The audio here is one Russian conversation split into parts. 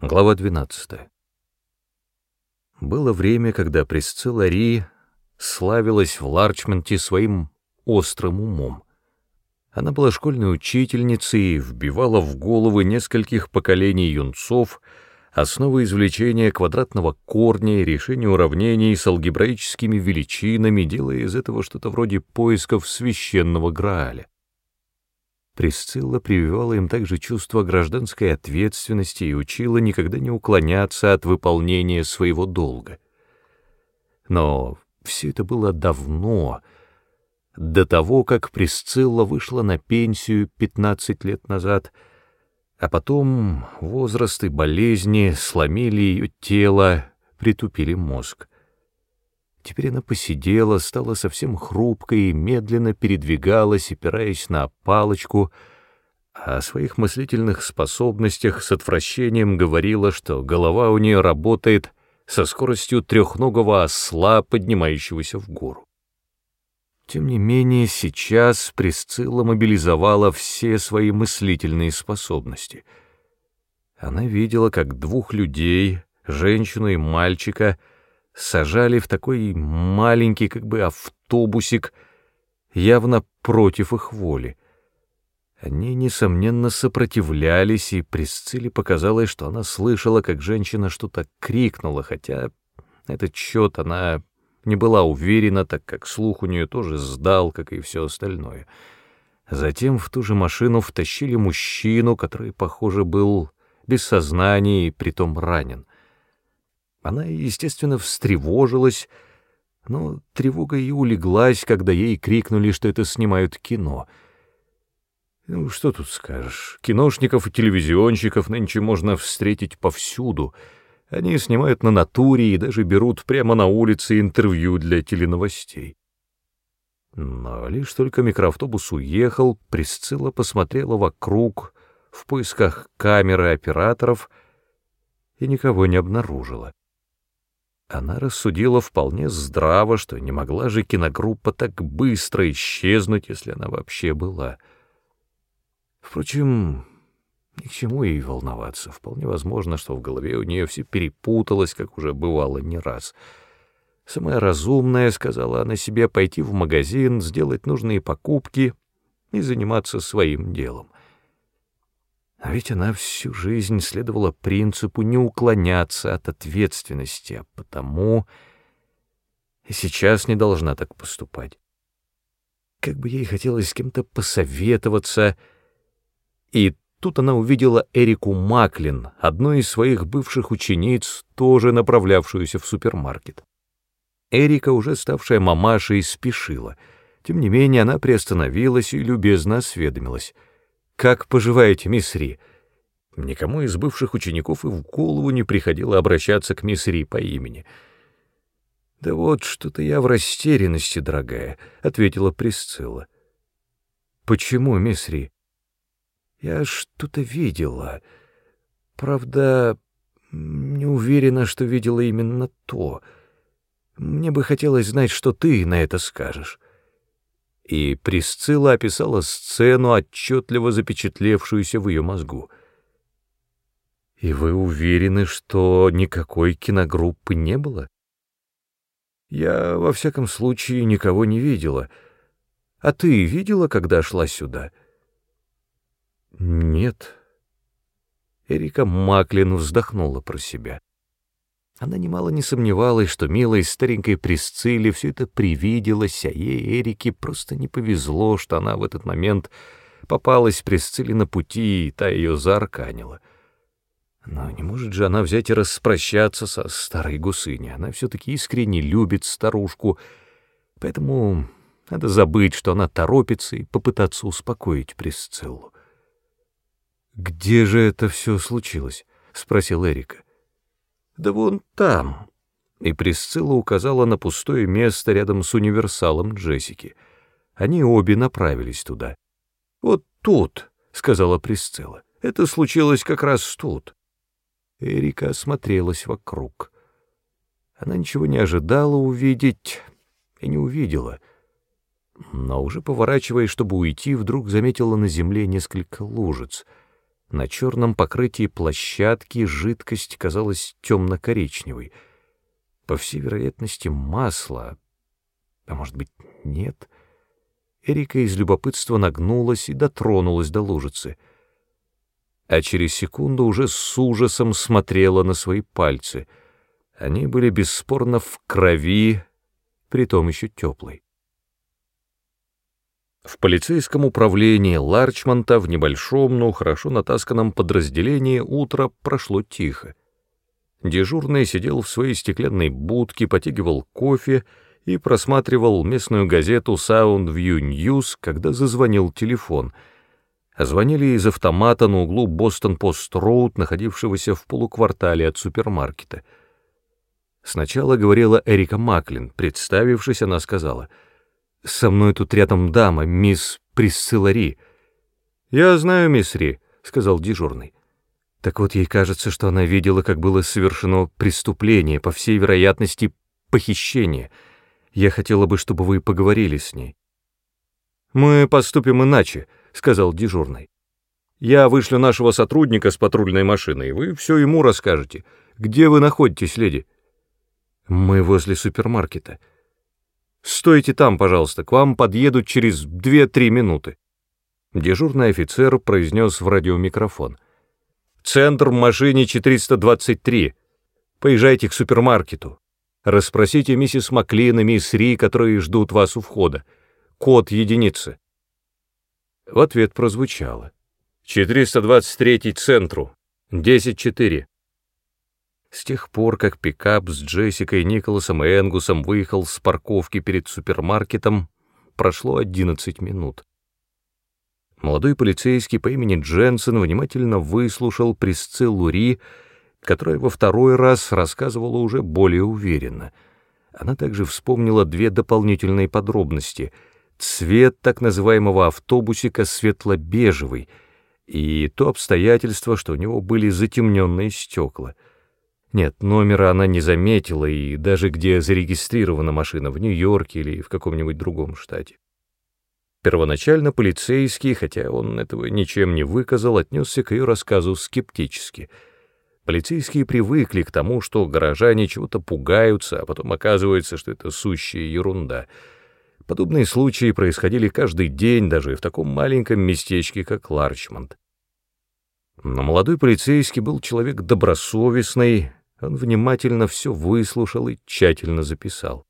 Глава 12. Было время, когда Присцилла Ри славилась в Ларчмонте своим острым умом. Она была школьной учительницей и вбивала в головы нескольких поколений юнцов основы извлечения квадратного корня и решения уравнений с алгебраическими величинами, делая из этого что-то вроде поисков священного Грааля. Присцилла прививала им также чувство гражданской ответственности и учила никогда не уклоняться от выполнения своего долга. Но все это было давно, до того, как Присцилла вышла на пенсию 15 лет назад, а потом возраст и болезни сломили ее тело, притупили мозг. Теперь она посидела, стала совсем хрупкой и медленно передвигалась, опираясь на палочку, о своих мыслительных способностях с отвращением говорила, что голова у нее работает со скоростью трехногого осла, поднимающегося в гору. Тем не менее, сейчас Присцилла мобилизовала все свои мыслительные способности. Она видела, как двух людей, женщину и мальчика, сажали в такой маленький как бы автобусик, явно против их воли. Они, несомненно, сопротивлялись, и Присцилле показалось, что она слышала, как женщина что-то крикнула, хотя этот счет она не была уверена, так как слух у нее тоже сдал, как и все остальное. Затем в ту же машину втащили мужчину, который, похоже, был без сознания и притом ранен. Она, естественно, встревожилась, но тревога и улеглась, когда ей крикнули, что это снимают кино. Ну, что тут скажешь, киношников и телевизионщиков нынче можно встретить повсюду. Они снимают на натуре и даже берут прямо на улице интервью для теленовостей. Но лишь только микроавтобус уехал, Присцилла посмотрела вокруг в поисках камеры операторов и никого не обнаружила. Она рассудила вполне здраво, что не могла же киногруппа так быстро исчезнуть, если она вообще была. Впрочем, ни к чему ей волноваться. Вполне возможно, что в голове у нее все перепуталось, как уже бывало не раз. Самое разумное, сказала она себе, пойти в магазин, сделать нужные покупки и заниматься своим делом. А ведь она всю жизнь следовала принципу не уклоняться от ответственности, а потому и сейчас не должна так поступать. Как бы ей хотелось с кем-то посоветоваться, и тут она увидела Эрику Маклин, одну из своих бывших учениц, тоже направлявшуюся в супермаркет. Эрика, уже ставшая мамашей, спешила. Тем не менее, она приостановилась и любезно осведомилась — «Как поживаете, мисс Ри?» Никому из бывших учеников и в голову не приходило обращаться к мисс Ри по имени. «Да вот что-то я в растерянности, дорогая», — ответила Присцилла. «Почему, мисс Ри?» «Я что-то видела. Правда, не уверена, что видела именно то. Мне бы хотелось знать, что ты на это скажешь» и Присцилла описала сцену, отчетливо запечатлевшуюся в ее мозгу. «И вы уверены, что никакой киногруппы не было?» «Я, во всяком случае, никого не видела. А ты видела, когда шла сюда?» «Нет». Эрика Маклин вздохнула про себя. Она немало не сомневалась, что милой старенькой Присцилле все это привиделось, а ей, Эрике, просто не повезло, что она в этот момент попалась Присцилле на пути, и та ее заарканила. Но не может же она взять и распрощаться со старой гусыней. Она все-таки искренне любит старушку, поэтому надо забыть, что она торопится, и попытаться успокоить Присциллу. «Где же это все случилось?» — спросил Эрика. Да вон там. И Присцилла указала на пустое место рядом с универсалом Джессики. Они обе направились туда. Вот тут, сказала Присцилла. Это случилось как раз тут. Эрика осмотрелась вокруг. Она ничего не ожидала увидеть и не увидела. Но уже поворачиваясь, чтобы уйти, вдруг заметила на земле несколько лужиц. На черном покрытии площадки жидкость казалась темно-коричневой. По всей вероятности, масло. А может быть, нет? Эрика из любопытства нагнулась и дотронулась до лужицы. А через секунду уже с ужасом смотрела на свои пальцы. Они были бесспорно в крови, притом еще теплой. В полицейском управлении Ларчмонта в небольшом, но хорошо натасканном подразделении утро прошло тихо. Дежурный сидел в своей стеклянной будке, потягивал кофе и просматривал местную газету Soundview News, когда зазвонил телефон. Звонили из автомата на углу Бостон-Пост-Роуд, находившегося в полуквартале от супермаркета. Сначала говорила Эрика Маклин. Представившись, она сказала — со мной тут рядом дама, мисс Присцилла Ри. Я знаю, мисс Ри, сказал дежурный. Так вот, ей кажется, что она видела, как было совершено преступление, по всей вероятности, похищение. Я хотела бы, чтобы вы поговорили с ней. Мы поступим иначе, сказал дежурный. Я вышлю нашего сотрудника с патрульной машиной, вы все ему расскажете. Где вы находитесь, леди? Мы возле супермаркета. Стойте там, пожалуйста, к вам подъедут через две-три минуты. Дежурный офицер произнес в радиомикрофон. Центр машине 423. Поезжайте к супермаркету. Расспросите миссис Маклин и мисс Ри, которые ждут вас у входа. Код единицы. В ответ прозвучало. 423 центру. 10-4. С тех пор, как пикап с Джессикой, Николасом и Энгусом выехал с парковки перед супермаркетом, прошло 11 минут. Молодой полицейский по имени Дженсен внимательно выслушал Присциллу Ри, которая во второй раз рассказывала уже более уверенно. Она также вспомнила две дополнительные подробности. Цвет так называемого автобусика светло-бежевый и то обстоятельство, что у него были затемненные стекла — нет, номера она не заметила, и даже где зарегистрирована машина, в Нью-Йорке или в каком-нибудь другом штате. Первоначально полицейский, хотя он этого ничем не выказал, отнесся к ее рассказу скептически. Полицейские привыкли к тому, что горожане чего-то пугаются, а потом оказывается, что это сущая ерунда. Подобные случаи происходили каждый день, даже в таком маленьком местечке, как Ларчмонд. Но молодой полицейский был человек добросовестный, он внимательно все выслушал и тщательно записал.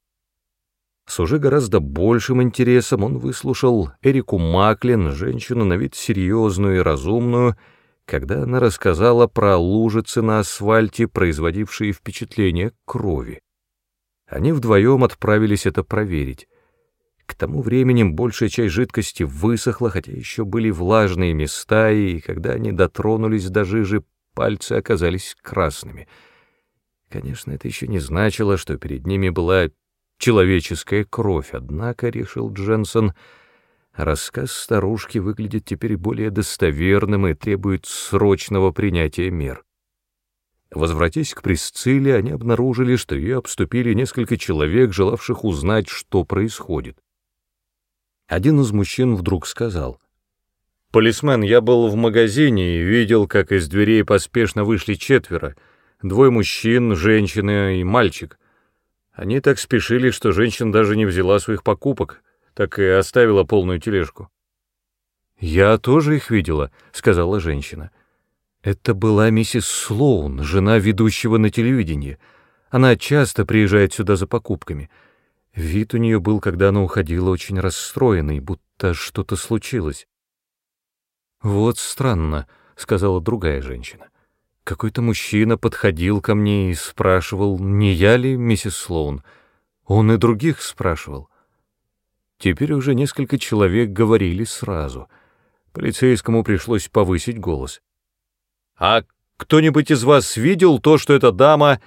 С уже гораздо большим интересом он выслушал Эрику Маклин, женщину на вид серьезную и разумную, когда она рассказала про лужицы на асфальте, производившие впечатление крови. Они вдвоем отправились это проверить. К тому времени большая часть жидкости высохла, хотя еще были влажные места, и когда они дотронулись до жижи, пальцы оказались красными — Конечно, это еще не значило, что перед ними была человеческая кровь, однако, — решил Дженсон, — рассказ старушки выглядит теперь более достоверным и требует срочного принятия мер. Возвратясь к Присцилле, они обнаружили, что ее обступили несколько человек, желавших узнать, что происходит. Один из мужчин вдруг сказал, «Полисмен, я был в магазине и видел, как из дверей поспешно вышли четверо — Двое мужчин, женщина и мальчик. Они так спешили, что женщина даже не взяла своих покупок, так и оставила полную тележку. «Я тоже их видела», — сказала женщина. «Это была миссис Слоун, жена ведущего на телевидении. Она часто приезжает сюда за покупками. Вид у нее был, когда она уходила, очень расстроенный, будто что-то случилось». «Вот странно», — сказала другая женщина. Какой-то мужчина подходил ко мне и спрашивал, не я ли миссис Слоун. Он и других спрашивал. Теперь уже несколько человек говорили сразу. Полицейскому пришлось повысить голос. «А кто-нибудь из вас видел то, что эта дама...»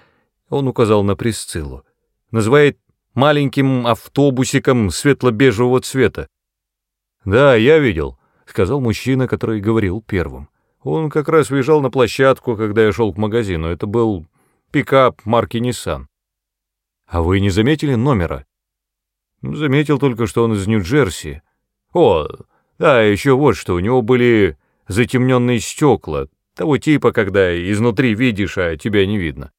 Он указал на Присциллу. «Называет маленьким автобусиком светло-бежевого цвета». «Да, я видел», — сказал мужчина, который говорил первым. Он как раз въезжал на площадку, когда я шел к магазину. Это был пикап марки Nissan. А вы не заметили номера? Заметил только, что он из Нью-Джерси. О, да, еще вот что, у него были затемненные стекла, того типа, когда изнутри видишь, а тебя не видно.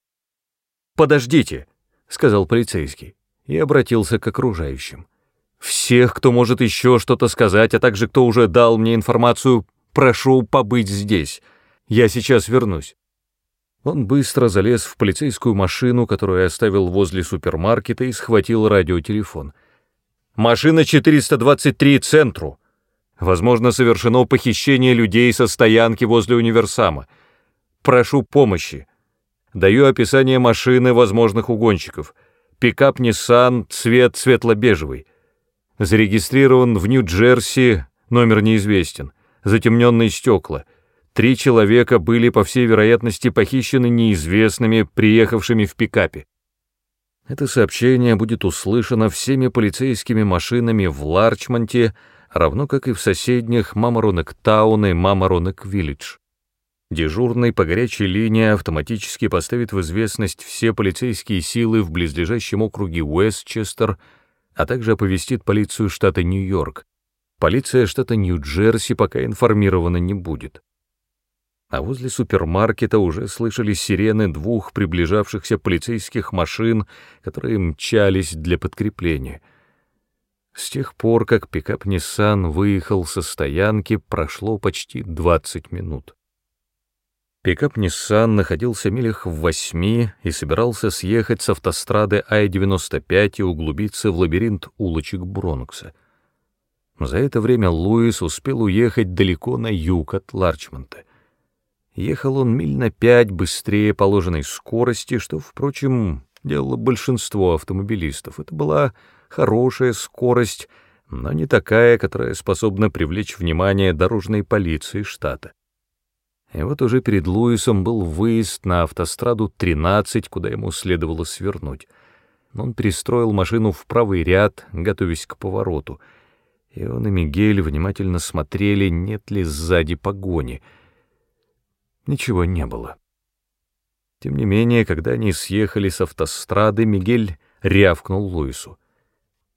«Подождите», — сказал полицейский и обратился к окружающим. «Всех, кто может еще что-то сказать, а также кто уже дал мне информацию, прошу побыть здесь. Я сейчас вернусь». Он быстро залез в полицейскую машину, которую оставил возле супермаркета, и схватил радиотелефон. «Машина 423 центру. Возможно, совершено похищение людей со стоянки возле универсама. Прошу помощи. Даю описание машины возможных угонщиков. Пикап Nissan, цвет светло-бежевый. Зарегистрирован в Нью-Джерси, номер неизвестен. Затемненные стекла. Три человека были, по всей вероятности, похищены неизвестными, приехавшими в пикапе. Это сообщение будет услышано всеми полицейскими машинами в Ларчмонте, равно как и в соседних Мамаронек-таун и Мамаронек-виллидж. Дежурный по горячей линии автоматически поставит в известность все полицейские силы в близлежащем округе Уэстчестер, а также оповестит полицию штата Нью-Йорк. Полиция штата Нью-Джерси пока информирована не будет а возле супермаркета уже слышались сирены двух приближавшихся полицейских машин, которые мчались для подкрепления. С тех пор, как пикап Nissan выехал со стоянки, прошло почти 20 минут. Пикап Nissan находился в милях в восьми и собирался съехать с автострады Ай-95 и углубиться в лабиринт улочек Бронкса. За это время Луис успел уехать далеко на юг от Ларчмонта — Ехал он миль на пять быстрее положенной скорости, что, впрочем, делало большинство автомобилистов. Это была хорошая скорость, но не такая, которая способна привлечь внимание дорожной полиции штата. И вот уже перед Луисом был выезд на автостраду 13, куда ему следовало свернуть. Он пристроил машину в правый ряд, готовясь к повороту. И он и Мигель внимательно смотрели, нет ли сзади погони — ничего не было. Тем не менее, когда они съехали с автострады, Мигель рявкнул Луису.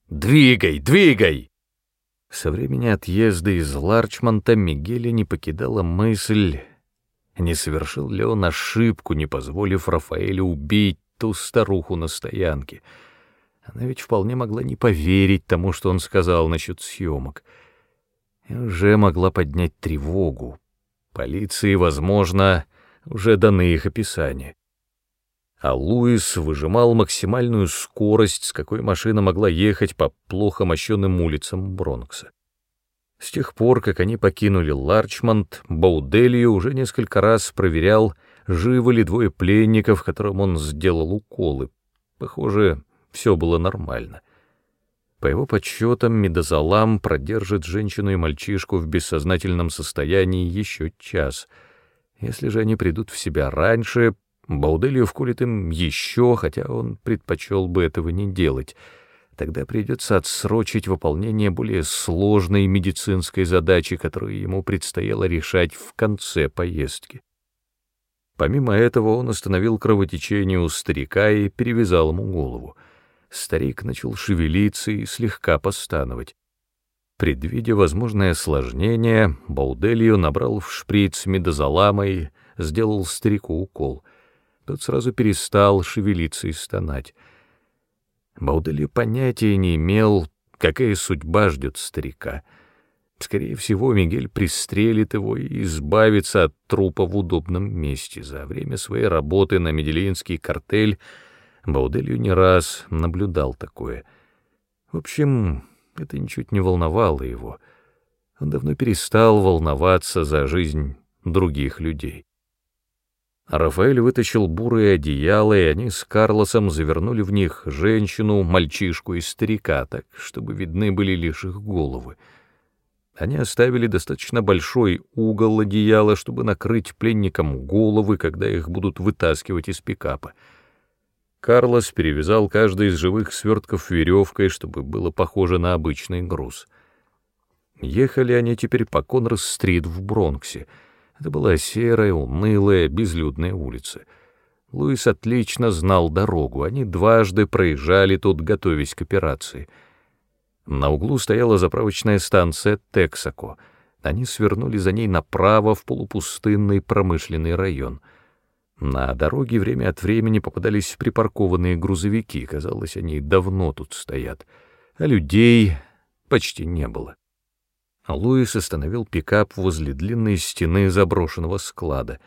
«Двигай, двигай!» Со времени отъезда из Ларчмонта Мигеля не покидала мысль, не совершил ли он ошибку, не позволив Рафаэлю убить ту старуху на стоянке. Она ведь вполне могла не поверить тому, что он сказал насчет съемок, и уже могла поднять тревогу, Полиции, возможно, уже даны их описания. А Луис выжимал максимальную скорость, с какой машина могла ехать по плохо мощенным улицам Бронкса. С тех пор, как они покинули Ларчмонт, Бауделью уже несколько раз проверял, живы ли двое пленников, которым он сделал уколы. Похоже, все было нормально. По его подсчетам, Медозалам продержит женщину и мальчишку в бессознательном состоянии еще час. Если же они придут в себя раньше, Бауделью вколет им еще, хотя он предпочел бы этого не делать. Тогда придется отсрочить выполнение более сложной медицинской задачи, которую ему предстояло решать в конце поездки. Помимо этого он остановил кровотечение у старика и перевязал ему голову. Старик начал шевелиться и слегка постановать. Предвидя возможное осложнение, Бауделью набрал в шприц медозолама сделал старику укол. Тот сразу перестал шевелиться и стонать. Бауделью понятия не имел, какая судьба ждет старика. Скорее всего, Мигель пристрелит его и избавится от трупа в удобном месте. За время своей работы на медельинский картель — Бауделью не раз наблюдал такое. В общем, это ничуть не волновало его. Он давно перестал волноваться за жизнь других людей. Рафаэль вытащил бурые одеяла, и они с Карлосом завернули в них женщину, мальчишку и старика, так, чтобы видны были лишь их головы. Они оставили достаточно большой угол одеяла, чтобы накрыть пленникам головы, когда их будут вытаскивать из пикапа — Карлос перевязал каждый из живых свертков веревкой, чтобы было похоже на обычный груз. Ехали они теперь по Конрас-стрит в Бронксе. Это была серая, унылая, безлюдная улица. Луис отлично знал дорогу, они дважды проезжали тут, готовясь к операции. На углу стояла заправочная станция Тексако. Они свернули за ней направо в полупустынный промышленный район. На дороге время от времени попадались припаркованные грузовики, казалось, они давно тут стоят, а людей почти не было. Луис остановил пикап возле длинной стены заброшенного склада.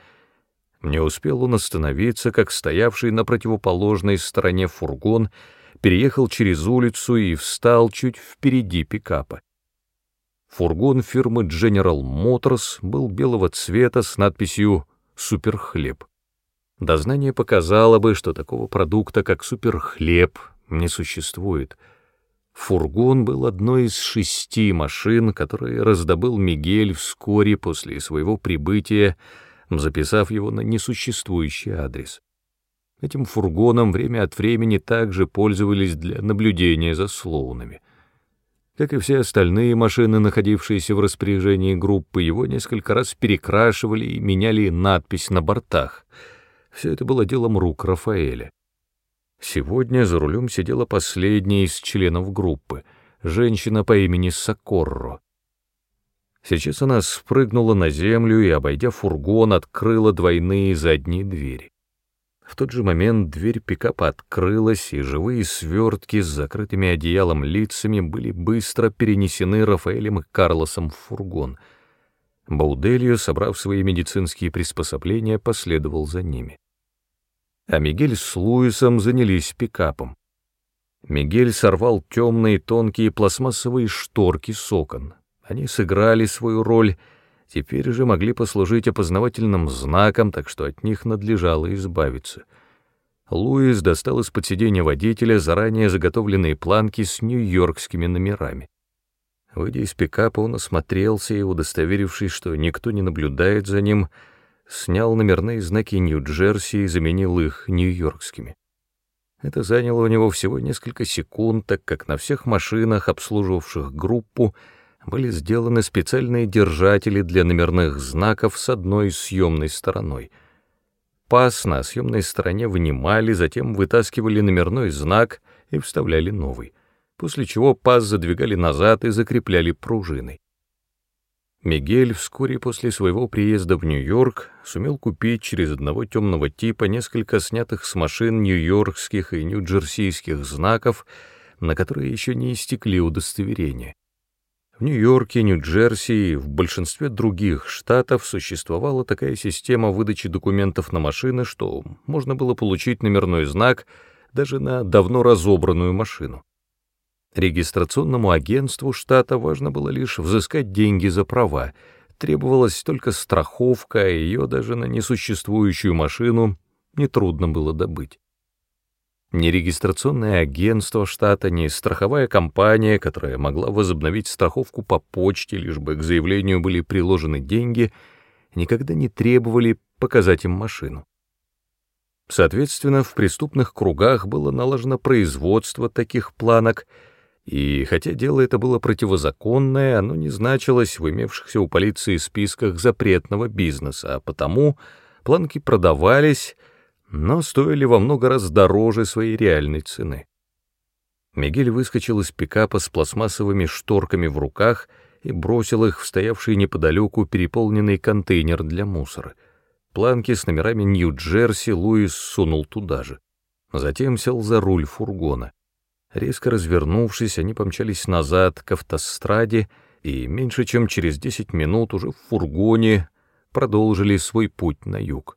Не успел он остановиться, как стоявший на противоположной стороне фургон переехал через улицу и встал чуть впереди пикапа. Фургон фирмы General Motors был белого цвета с надписью «Суперхлеб». Дознание показало бы, что такого продукта, как суперхлеб, не существует — Фургон был одной из шести машин, которые раздобыл Мигель вскоре после своего прибытия, записав его на несуществующий адрес. Этим фургоном время от времени также пользовались для наблюдения за слоунами. Как и все остальные машины, находившиеся в распоряжении группы, его несколько раз перекрашивали и меняли надпись на бортах. Все это было делом рук Рафаэля. Сегодня за рулем сидела последняя из членов группы, женщина по имени Сокорро. Сейчас она спрыгнула на землю и, обойдя фургон, открыла двойные задние двери. В тот же момент дверь пикапа открылась, и живые свертки с закрытыми одеялом лицами были быстро перенесены Рафаэлем и Карлосом в фургон. Бауделью, собрав свои медицинские приспособления, последовал за ними а Мигель с Луисом занялись пикапом. Мигель сорвал темные тонкие пластмассовые шторки с окон. Они сыграли свою роль, теперь же могли послужить опознавательным знаком, так что от них надлежало избавиться. Луис достал из-под сиденья водителя заранее заготовленные планки с нью-йоркскими номерами. Выйдя из пикапа, он осмотрелся и, удостоверившись, что никто не наблюдает за ним, — снял номерные знаки Нью-Джерси и заменил их нью-йоркскими. Это заняло у него всего несколько секунд, так как на всех машинах, обслуживавших группу, были сделаны специальные держатели для номерных знаков с одной съемной стороной. Пас на съемной стороне вынимали, затем вытаскивали номерной знак и вставляли новый, после чего пас задвигали назад и закрепляли пружиной. Мигель вскоре после своего приезда в Нью-Йорк сумел купить через одного темного типа несколько снятых с машин нью-йоркских и нью-джерсийских знаков, на которые еще не истекли удостоверения. В Нью-Йорке, Нью-Джерси и в большинстве других штатов существовала такая система выдачи документов на машины, что можно было получить номерной знак даже на давно разобранную машину. Регистрационному агентству штата важно было лишь взыскать деньги за права, требовалась только страховка, а ее даже на несуществующую машину нетрудно было добыть. Ни регистрационное агентство штата, ни страховая компания, которая могла возобновить страховку по почте, лишь бы к заявлению были приложены деньги, никогда не требовали показать им машину. Соответственно, в преступных кругах было налажено производство таких планок — и хотя дело это было противозаконное, оно не значилось в имевшихся у полиции списках запретного бизнеса, а потому планки продавались, но стоили во много раз дороже своей реальной цены. Мигель выскочил из пикапа с пластмассовыми шторками в руках и бросил их в стоявший неподалеку переполненный контейнер для мусора. Планки с номерами Нью-Джерси Луис сунул туда же. Затем сел за руль фургона. Резко развернувшись, они помчались назад к автостраде и меньше чем через десять минут уже в фургоне продолжили свой путь на юг.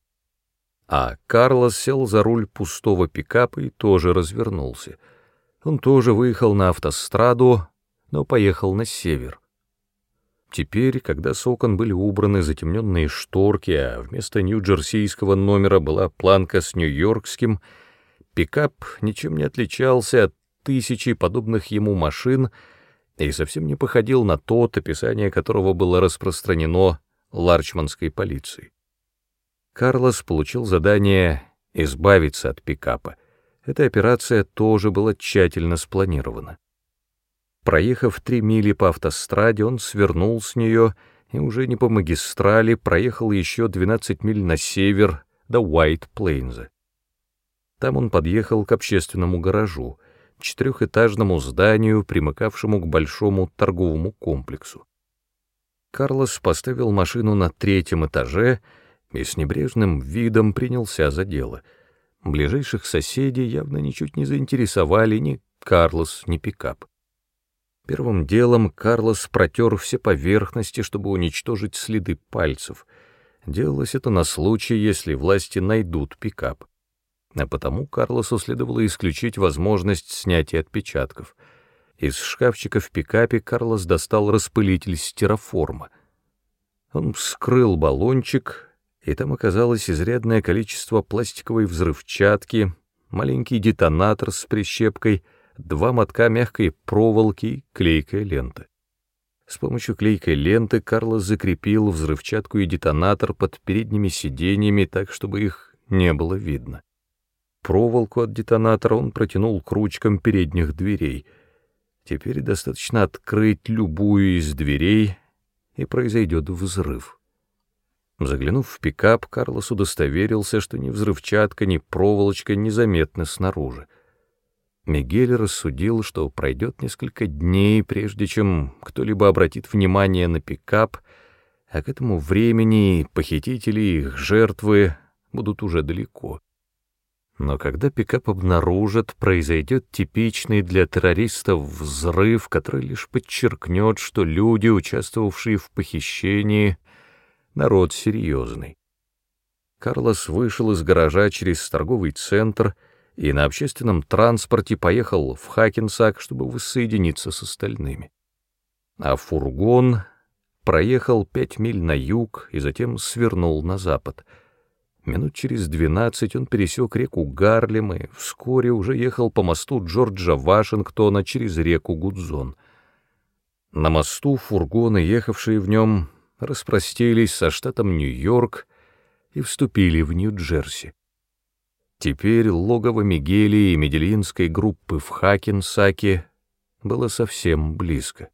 А Карлос сел за руль пустого пикапа и тоже развернулся. Он тоже выехал на автостраду, но поехал на север. Теперь, когда с окон были убраны затемненные шторки, а вместо нью-джерсийского номера была планка с нью-йоркским, пикап ничем не отличался от тысячи подобных ему машин и совсем не походил на тот, описание которого было распространено ларчманской полицией. Карлос получил задание избавиться от пикапа. Эта операция тоже была тщательно спланирована. Проехав три мили по автостраде, он свернул с нее и уже не по магистрали проехал еще 12 миль на север до Уайт-Плейнза. Там он подъехал к общественному гаражу — четырехэтажному зданию, примыкавшему к большому торговому комплексу. Карлос поставил машину на третьем этаже и с небрежным видом принялся за дело. Ближайших соседей явно ничуть не заинтересовали ни Карлос, ни пикап. Первым делом Карлос протер все поверхности, чтобы уничтожить следы пальцев. Делалось это на случай, если власти найдут пикап. А потому Карлосу следовало исключить возможность снятия отпечатков. Из шкафчика в пикапе Карлос достал распылитель стироформа. Он вскрыл баллончик, и там оказалось изрядное количество пластиковой взрывчатки, маленький детонатор с прищепкой — два мотка мягкой проволоки и клейкая лента. С помощью клейкой ленты Карлос закрепил взрывчатку и детонатор под передними сиденьями так, чтобы их не было видно. Проволоку от детонатора он протянул к ручкам передних дверей. Теперь достаточно открыть любую из дверей, и произойдет взрыв. Заглянув в пикап, Карлос удостоверился, что ни взрывчатка, ни проволочка незаметны снаружи. Мигель рассудил, что пройдет несколько дней, прежде чем кто-либо обратит внимание на пикап, а к этому времени похитители и их жертвы будут уже далеко. Но когда пикап обнаружат, произойдет типичный для террористов взрыв, который лишь подчеркнет, что люди, участвовавшие в похищении, народ серьезный. Карлос вышел из гаража через торговый центр — и на общественном транспорте поехал в Хакенсак, чтобы воссоединиться с остальными. А фургон проехал пять миль на юг и затем свернул на запад. Минут через двенадцать он пересек реку Гарлем и вскоре уже ехал по мосту Джорджа Вашингтона через реку Гудзон. На мосту фургоны, ехавшие в нем, распростились со штатом Нью-Йорк и вступили в Нью-Джерси. Теперь логово Мигели и Медельинской группы в Хакенсаке было совсем близко.